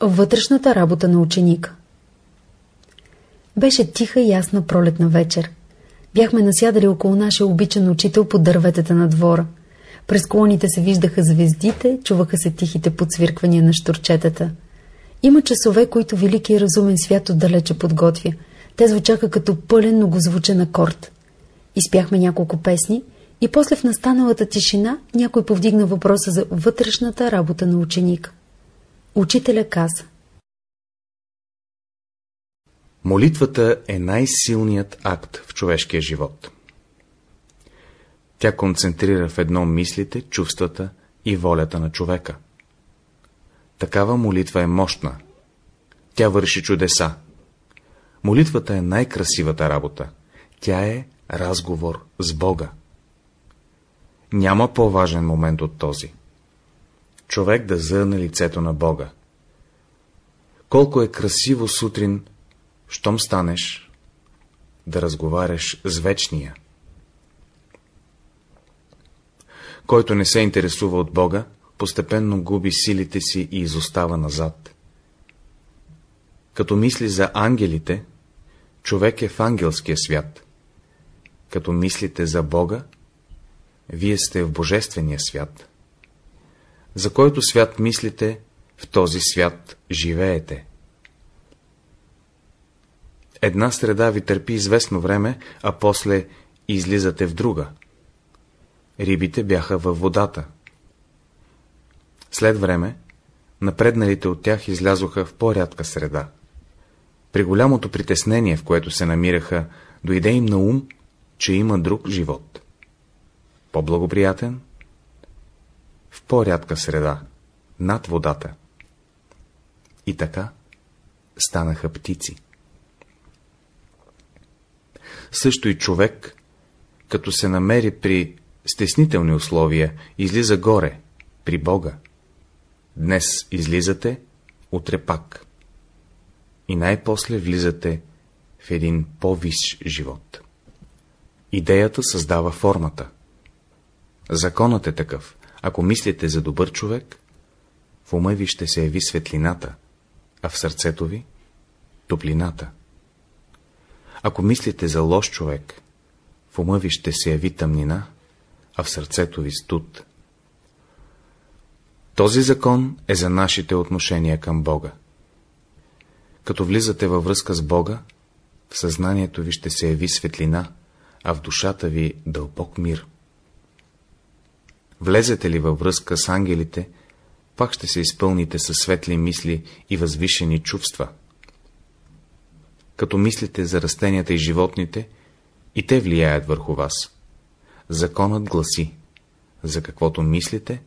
Вътрешната работа на ученика Беше тиха и ясна пролетна вечер. Бяхме насядали около нашия обичан учител под дърветата на двора. През колоните се виждаха звездите, чуваха се тихите подсвирквания на штурчетата. Има часове, които велики и разумен свят отдалече подготвя. Те звучаха като пълен многозвучен акорд. Изпяхме няколко песни и после в настаналата тишина някой повдигна въпроса за вътрешната работа на ученика. Учителя каза Молитвата е най-силният акт в човешкия живот. Тя концентрира в едно мислите, чувствата и волята на човека. Такава молитва е мощна. Тя върши чудеса. Молитвата е най-красивата работа. Тя е разговор с Бога. Няма по-важен момент от този. Човек да зърне лицето на Бога. Колко е красиво сутрин, щом станеш, да разговаряш с Вечния. Който не се интересува от Бога, постепенно губи силите си и изостава назад. Като мисли за ангелите, човек е в ангелския свят. Като мислите за Бога, вие сте в Божествения свят. За който свят мислите, в този свят живеете. Една среда ви търпи известно време, а после излизате в друга. Рибите бяха във водата. След време, напредналите от тях излязоха в по-рядка среда. При голямото притеснение, в което се намираха, дойде им на ум, че има друг живот. По-благоприятен, в по-рядка среда, над водата. И така станаха птици. Също и човек, като се намери при стеснителни условия, излиза горе, при Бога. Днес излизате, утре пак. И най-после влизате в един по-висш живот. Идеята създава формата. Законът е такъв. Ако мислите за добър човек, в ума ви ще се яви светлината, а в сърцето ви — топлината. Ако мислите за лош човек, в ума ви ще се яви тъмнина, а в сърцето ви студ. Този закон е за нашите отношения към Бога. Като влизате във връзка с Бога, в съзнанието ви ще се яви светлина, а в душата ви дълбок мир. Влезете ли във връзка с ангелите, пак ще се изпълните със светли мисли и възвишени чувства. Като мислите за растенията и животните, и те влияят върху вас. Законът гласи, за каквото мислите,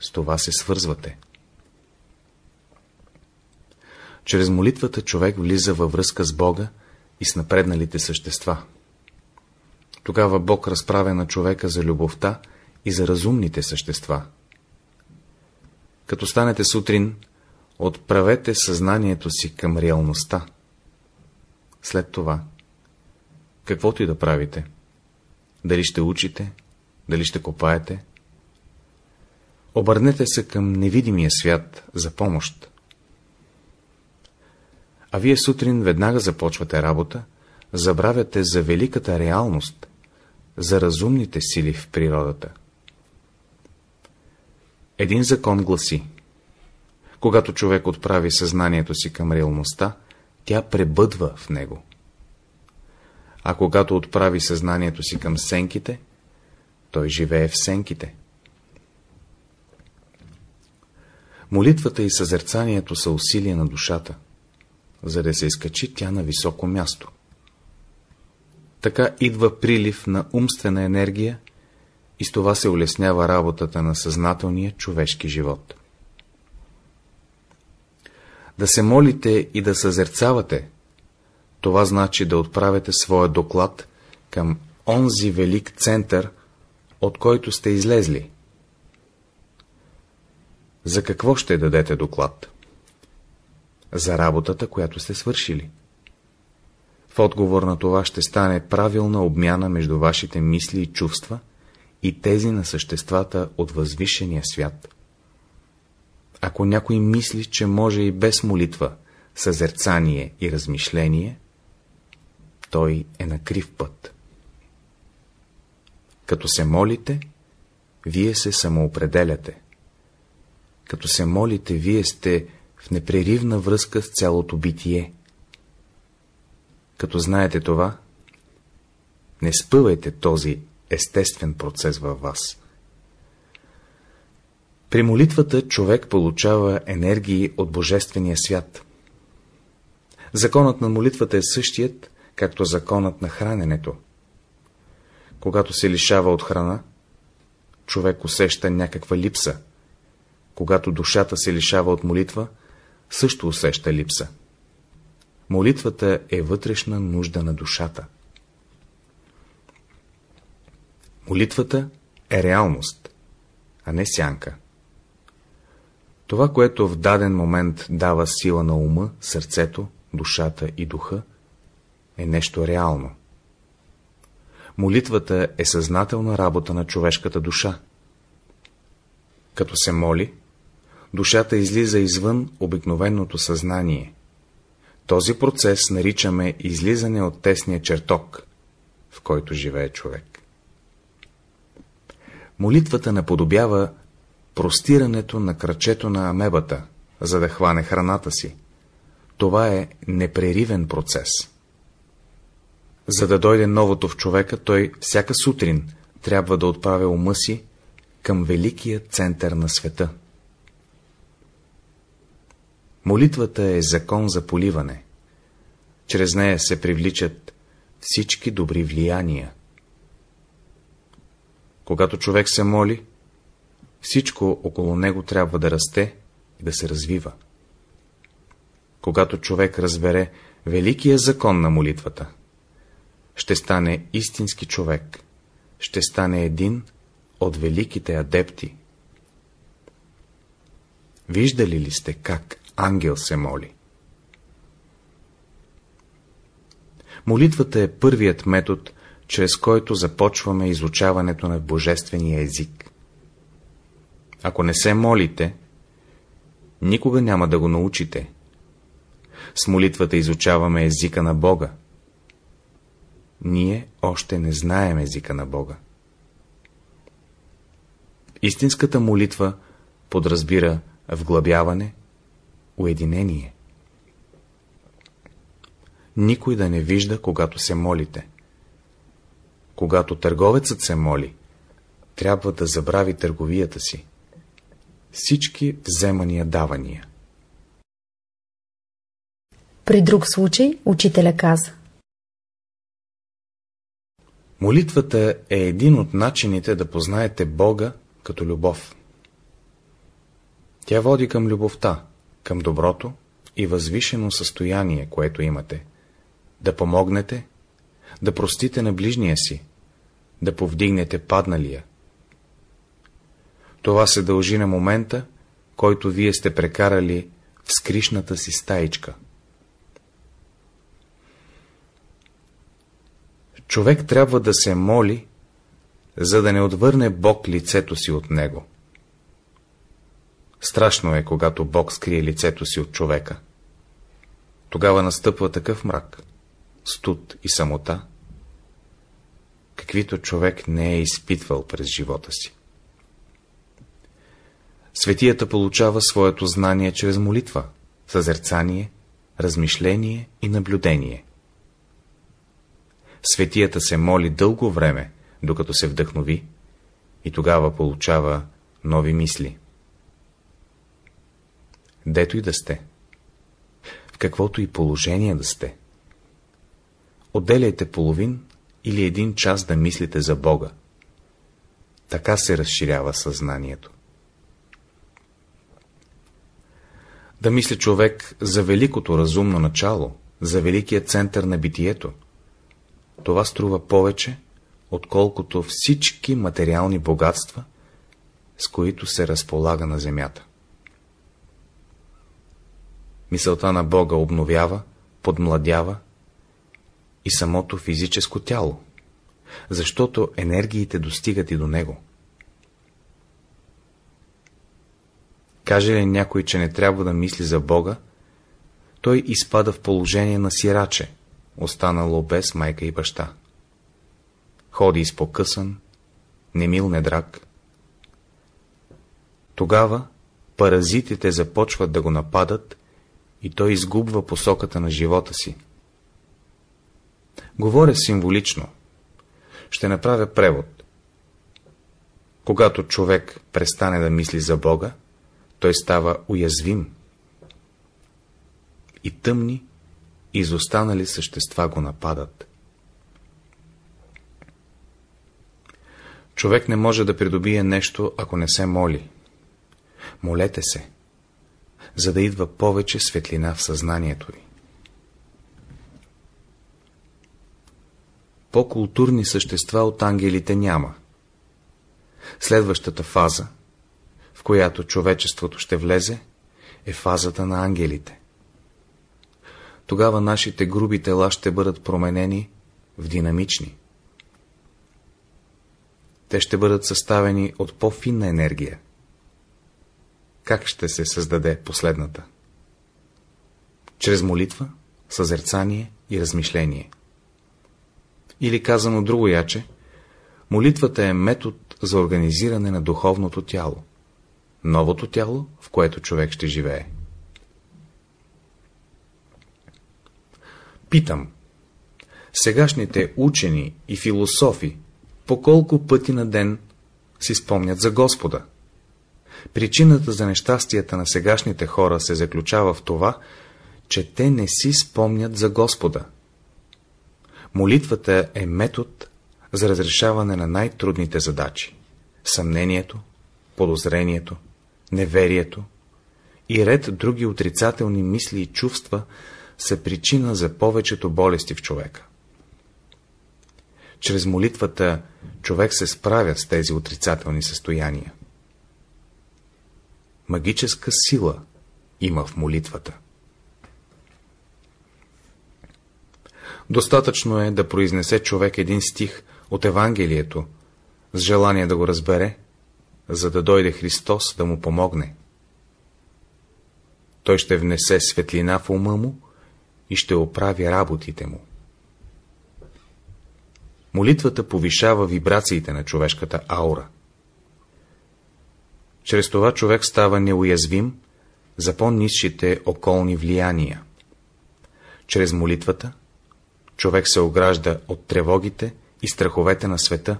с това се свързвате. Чрез молитвата човек влиза във връзка с Бога и с напредналите същества. Тогава Бог разправя на човека за любовта и за разумните същества. Като станете сутрин, отправете съзнанието си към реалността. След това, каквото и да правите, дали ще учите, дали ще копаете, обърнете се към невидимия свят за помощ. А вие сутрин веднага започвате работа, забравяте за великата реалност, за разумните сили в природата. Един закон гласи. Когато човек отправи съзнанието си към реалността, тя пребъдва в него. А когато отправи съзнанието си към сенките, той живее в сенките. Молитвата и съзерцанието са усилия на душата, за да се изкачи тя на високо място. Така идва прилив на умствена енергия и с това се улеснява работата на съзнателния човешки живот. Да се молите и да съзерцавате, това значи да отправяте своя доклад към онзи велик център, от който сте излезли. За какво ще дадете доклад? За работата, която сте свършили. В отговор на това ще стане правилна обмяна между вашите мисли и чувства и тези на съществата от възвишения свят. Ако някой мисли, че може и без молитва, съзерцание и размишление, той е на крив път. Като се молите, вие се самоопределяте. Като се молите, вие сте в непреривна връзка с цялото битие. Като знаете това, не спъвайте този естествен процес във вас. При молитвата човек получава енергии от Божествения свят. Законът на молитвата е същият, както законът на храненето. Когато се лишава от храна, човек усеща някаква липса. Когато душата се лишава от молитва, също усеща липса. Молитвата е вътрешна нужда на душата. Молитвата е реалност, а не сянка. Това, което в даден момент дава сила на ума, сърцето, душата и духа, е нещо реално. Молитвата е съзнателна работа на човешката душа. Като се моли, душата излиза извън обикновеното съзнание. Този процес наричаме излизане от тесния чертог, в който живее човек. Молитвата наподобява простирането на кръчето на амебата, за да хване храната си. Това е непреривен процес. За да дойде новото в човека, той всяка сутрин трябва да отправя ума си към великия център на света. Молитвата е закон за поливане. Чрез нея се привличат всички добри влияния. Когато човек се моли, всичко около него трябва да расте и да се развива. Когато човек разбере великия закон на молитвата, ще стане истински човек, ще стане един от великите адепти. Виждали ли сте как ангел се моли? Молитвата е първият метод, чрез който започваме изучаването на божествения език. Ако не се молите, никога няма да го научите. С молитвата изучаваме езика на Бога. Ние още не знаем езика на Бога. Истинската молитва подразбира вглъбяване, уединение. Никой да не вижда, когато се молите. Когато търговецът се моли, трябва да забрави търговията си. Всички вземания давания. При друг случай учителя каза. Молитвата е един от начините да познаете Бога като любов. Тя води към любовта, към доброто и възвишено състояние, което имате. Да помогнете, да простите на ближния си, да повдигнете падналия. Това се дължи на момента, който вие сте прекарали в скришната си стаичка. Човек трябва да се моли, за да не отвърне Бог лицето си от него. Страшно е, когато Бог скрие лицето си от човека. Тогава настъпва такъв мрак, студ и самота, каквито човек не е изпитвал през живота си. Светията получава своето знание чрез молитва, съзерцание, размишление и наблюдение. Светията се моли дълго време, докато се вдъхнови, и тогава получава нови мисли. Дето и да сте, в каквото и положение да сте, отделяйте половин или един час да мислите за Бога. Така се разширява съзнанието. Да мисли човек за великото разумно начало, за великия център на битието. Това струва повече, отколкото всички материални богатства, с които се разполага на земята. Мисълта на Бога обновява, подмладява и самото физическо тяло, защото енергиите достигат и до него. Каже ли някой, че не трябва да мисли за Бога, той изпада в положение на сираче, останало без майка и баща. Ходи изпокъсан, немил недраг. Тогава паразитите започват да го нападат и той изгубва посоката на живота си. Говоря символично. Ще направя превод. Когато човек престане да мисли за Бога, той става уязвим. И тъмни, изостанали същества го нападат. Човек не може да придобие нещо, ако не се моли. Молете се, за да идва повече светлина в съзнанието ви. По-културни същества от ангелите няма. Следващата фаза, в която човечеството ще влезе, е фазата на ангелите. Тогава нашите груби тела ще бъдат променени в динамични. Те ще бъдат съставени от по-финна енергия. Как ще се създаде последната? Чрез молитва, съзерцание и размишление. Или казано друго яче, молитвата е метод за организиране на духовното тяло, новото тяло, в което човек ще живее. Питам, сегашните учени и философи по колко пъти на ден си спомнят за Господа? Причината за нещастията на сегашните хора се заключава в това, че те не си спомнят за Господа. Молитвата е метод за разрешаване на най-трудните задачи. Съмнението, подозрението, неверието и ред други отрицателни мисли и чувства са причина за повечето болести в човека. Чрез молитвата човек се справя с тези отрицателни състояния. Магическа сила има в молитвата. Достатъчно е да произнесе човек един стих от Евангелието, с желание да го разбере, за да дойде Христос да му помогне. Той ще внесе светлина в ума му и ще оправи работите му. Молитвата повишава вибрациите на човешката аура. Чрез това човек става неуязвим за по-низшите околни влияния. Чрез молитвата човек се огражда от тревогите и страховете на света.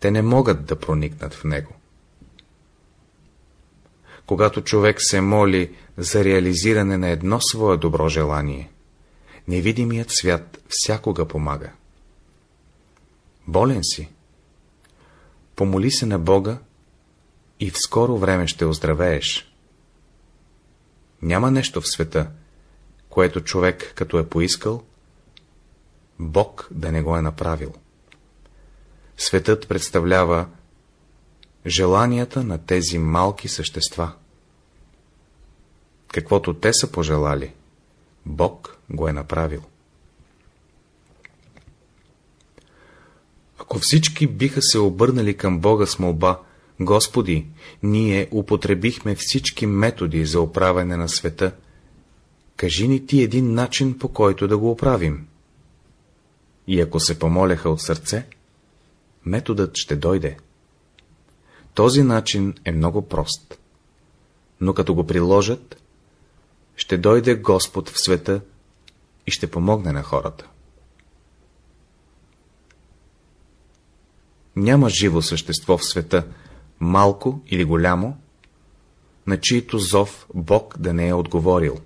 Те не могат да проникнат в него. Когато човек се моли за реализиране на едно свое добро желание, невидимият свят всякога помага. Болен си. Помоли се на Бога и в скоро време ще оздравееш. Няма нещо в света, което човек, като е поискал, Бог да не го е направил. Светът представлява желанията на тези малки същества. Каквото те са пожелали, Бог го е направил. Ако всички биха се обърнали към Бога с молба, Господи, ние употребихме всички методи за оправяне на света, кажи ни ти един начин, по който да го оправим. И ако се помоляха от сърце, методът ще дойде. Този начин е много прост, но като го приложат, ще дойде Господ в света и ще помогне на хората. Няма живо същество в света, малко или голямо, на чието зов Бог да не е отговорил.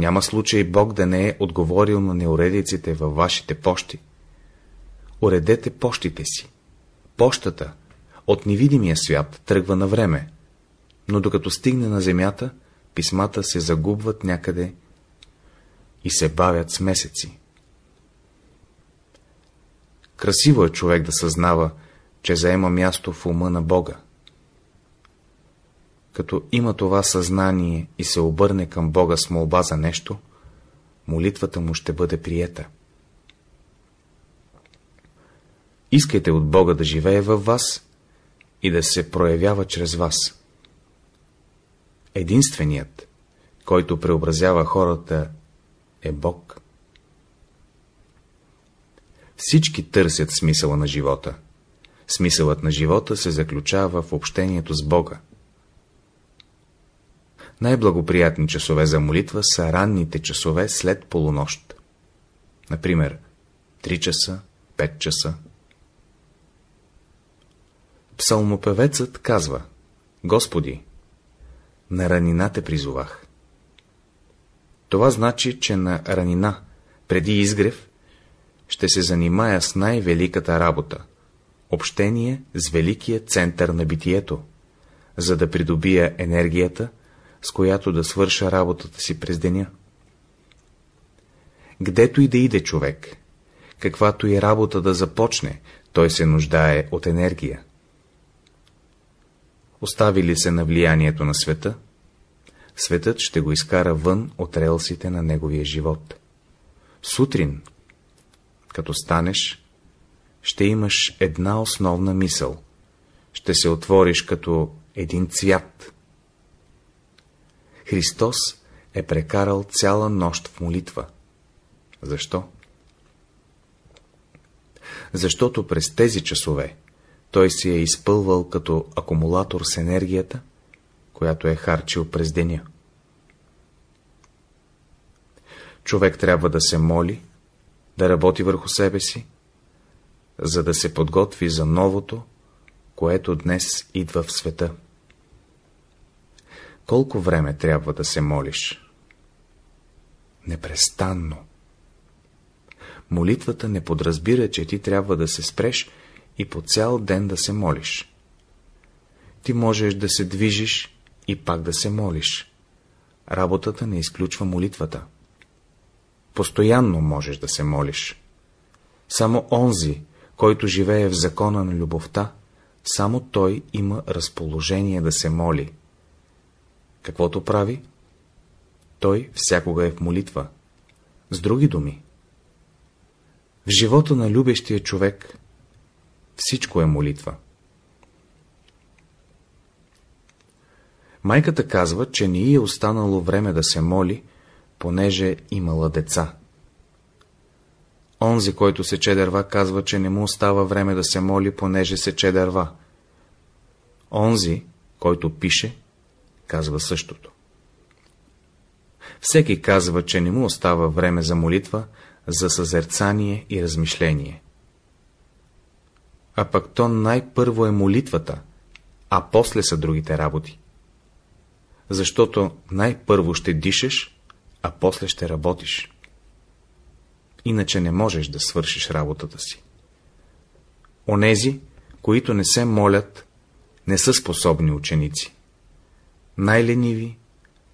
Няма случай Бог да не е отговорил на неуредиците във вашите пощи. Уредете пощите си. Пощата от невидимия свят тръгва на време, но докато стигне на земята, писмата се загубват някъде и се бавят с месеци. Красиво е човек да съзнава, че заема място в ума на Бога. Като има това съзнание и се обърне към Бога с молба за нещо, молитвата му ще бъде приета. Искайте от Бога да живее във вас и да се проявява чрез вас. единственият, който преобразява хората, е Бог. Всички търсят смисъла на живота. Смисълът на живота се заключава в общението с Бога. Най-благоприятни часове за молитва са ранните часове след полунощ. Например, 3 часа, 5 часа. Псалмопевецът казва Господи, на ранина те призовах. Това значи, че на ранина, преди изгрев, ще се занимая с най-великата работа — общение с великия център на битието, за да придобия енергията, с която да свърша работата си през деня. Гдето и да иде човек, каквато и работа да започне, той се нуждае от енергия. Остави ли се на влиянието на света, светът ще го изкара вън от релсите на неговия живот. Сутрин, като станеш, ще имаш една основна мисъл. Ще се отвориш като един цвят. Христос е прекарал цяла нощ в молитва. Защо? Защото през тези часове той си е изпълвал като акумулатор с енергията, която е харчил през деня. Човек трябва да се моли, да работи върху себе си, за да се подготви за новото, което днес идва в света. Колко време трябва да се молиш? Непрестанно. Молитвата не подразбира, че ти трябва да се спреш и по цял ден да се молиш. Ти можеш да се движиш и пак да се молиш. Работата не изключва молитвата. Постоянно можеш да се молиш. Само онзи, който живее в закона на любовта, само той има разположение да се моли. Каквото прави? Той всякога е в молитва. С други думи, в живота на любещия човек всичко е молитва. Майката казва, че не е останало време да се моли, понеже имала деца. Онзи, който сече дърва, казва, че не му остава време да се моли, понеже сече дърва. Онзи, който пише, казва същото. Всеки казва, че не му остава време за молитва, за съзерцание и размишление. А пък то най-първо е молитвата, а после са другите работи. Защото най-първо ще дишаш, а после ще работиш. Иначе не можеш да свършиш работата си. Онези, които не се молят, не са способни ученици. Най-лениви,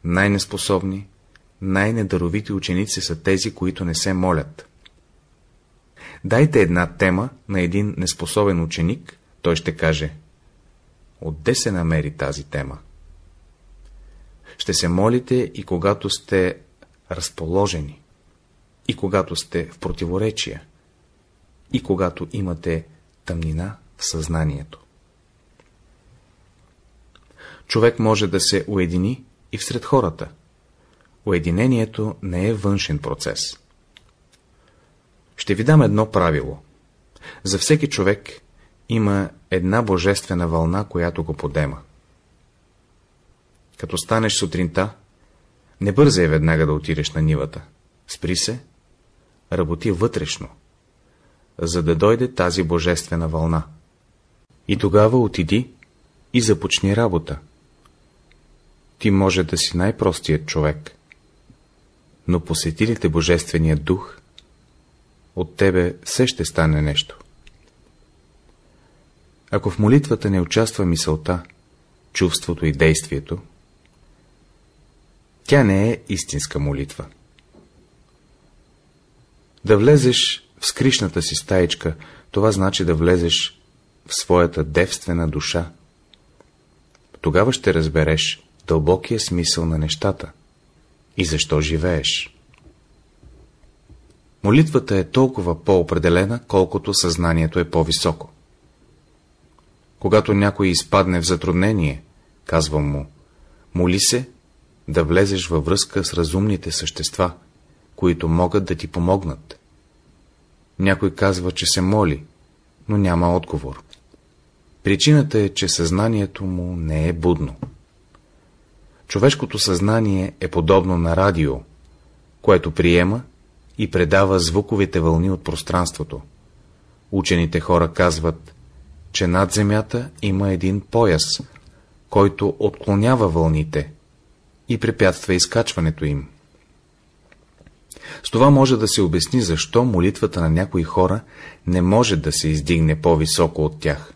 най-неспособни, най-недаровити ученици са тези, които не се молят. Дайте една тема на един неспособен ученик, той ще каже, отде се намери тази тема? Ще се молите и когато сте разположени, и когато сте в противоречия, и когато имате тъмнина в съзнанието. Човек може да се уедини и всред хората. Уединението не е външен процес. Ще ви дам едно правило. За всеки човек има една божествена вълна, която го подема. Като станеш сутринта, не бързай веднага да отидеш на нивата. Спри се, работи вътрешно, за да дойде тази божествена вълна. И тогава отиди и започни работа. Ти може да си най-простият човек, но посетилите Божествения дух, от тебе все ще стане нещо. Ако в молитвата не участва мисълта, чувството и действието, тя не е истинска молитва. Да влезеш в скришната си стаечка, това значи да влезеш в своята девствена душа. Тогава ще разбереш дълбокия смисъл на нещата и защо живееш. Молитвата е толкова по-определена, колкото съзнанието е по-високо. Когато някой изпадне в затруднение, казвам му, Моли се да влезеш във връзка с разумните същества, които могат да ти помогнат. Някой казва, че се моли, но няма отговор. Причината е, че съзнанието му не е будно. Човешкото съзнание е подобно на радио, което приема и предава звуковите вълни от пространството. Учените хора казват, че над Земята има един пояс, който отклонява вълните и препятства изкачването им. С това може да се обясни, защо молитвата на някои хора не може да се издигне по-високо от тях.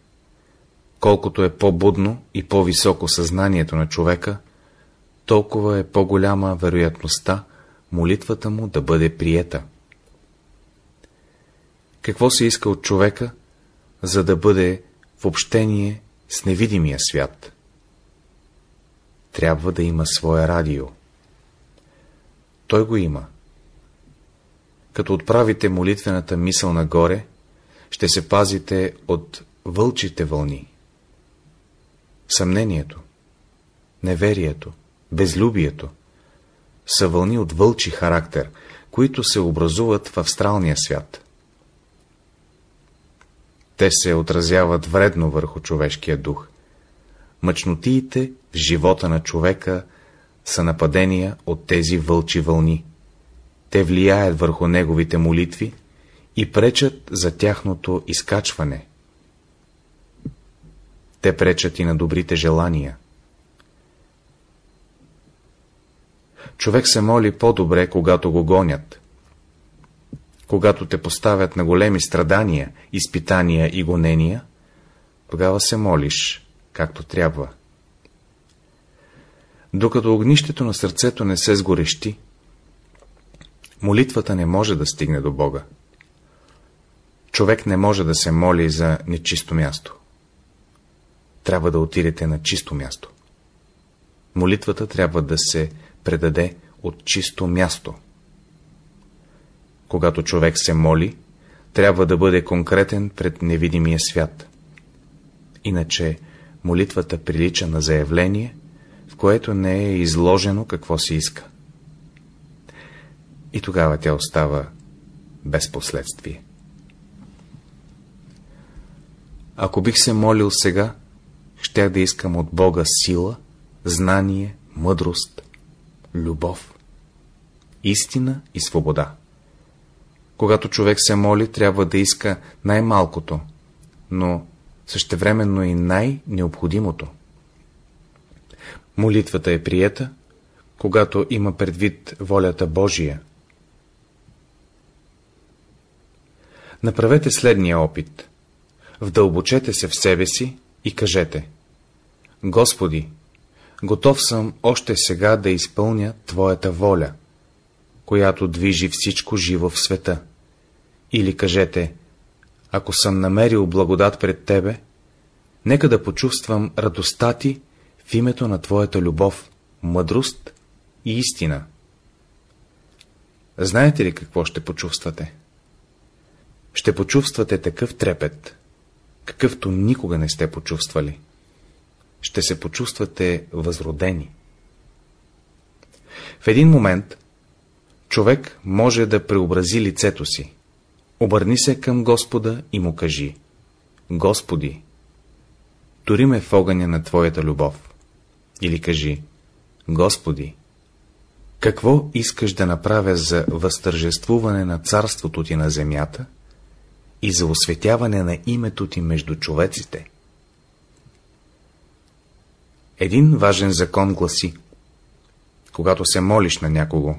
Колкото е по-будно и по-високо съзнанието на човека, толкова е по-голяма вероятността молитвата му да бъде приета. Какво се иска от човека, за да бъде в общение с невидимия свят? Трябва да има свое радио. Той го има. Като отправите молитвената мисъл нагоре, ще се пазите от вълчите вълни. Съмнението, неверието, безлюбието са вълни от вълчи характер, които се образуват в астралния свят. Те се отразяват вредно върху човешкия дух. Мъчнотиите в живота на човека са нападения от тези вълчи вълни. Те влияят върху неговите молитви и пречат за тяхното изкачване. Те пречат и на добрите желания. Човек се моли по-добре, когато го гонят. Когато те поставят на големи страдания, изпитания и гонения, тогава се молиш, както трябва. Докато огнището на сърцето не се сгорещи, молитвата не може да стигне до Бога. Човек не може да се моли за нечисто място. Трябва да отидете на чисто място. Молитвата трябва да се предаде от чисто място. Когато човек се моли, трябва да бъде конкретен пред невидимия свят. Иначе молитвата прилича на заявление, в което не е изложено какво се иска. И тогава тя остава без последствие. Ако бих се молил сега, щях да искам от Бога сила, знание, мъдрост, любов, истина и свобода. Когато човек се моли, трябва да иска най-малкото, но същевременно и най-необходимото. Молитвата е приета, когато има предвид волята Божия. Направете следния опит. Вдълбочете се в себе си и кажете Господи, готов съм още сега да изпълня Твоята воля, която движи всичко живо в света. Или кажете, ако съм намерил благодат пред Тебе, нека да почувствам радостта Ти в името на Твоята любов, мъдрост и истина. Знаете ли какво ще почувствате? Ще почувствате такъв трепет, какъвто никога не сте почувствали ще се почувствате възродени. В един момент човек може да преобрази лицето си. Обърни се към Господа и му кажи Господи, тори ме в огъня на Твоята любов. Или кажи Господи, какво искаш да направя за възтържествуване на царството Ти на земята и за осветяване на името Ти между човеците? Един важен закон гласи Когато се молиш на някого,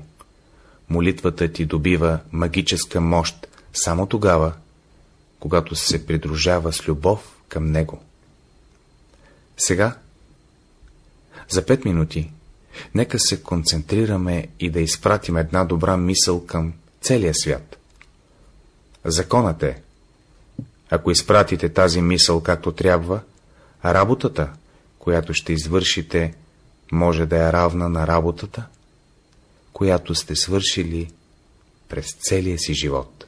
молитвата ти добива магическа мощ само тогава, когато се придружава с любов към него. Сега, за пет минути, нека се концентрираме и да изпратим една добра мисъл към целия свят. Законът е, ако изпратите тази мисъл както трябва, работата, която ще извършите, може да е равна на работата, която сте свършили през целия си живот.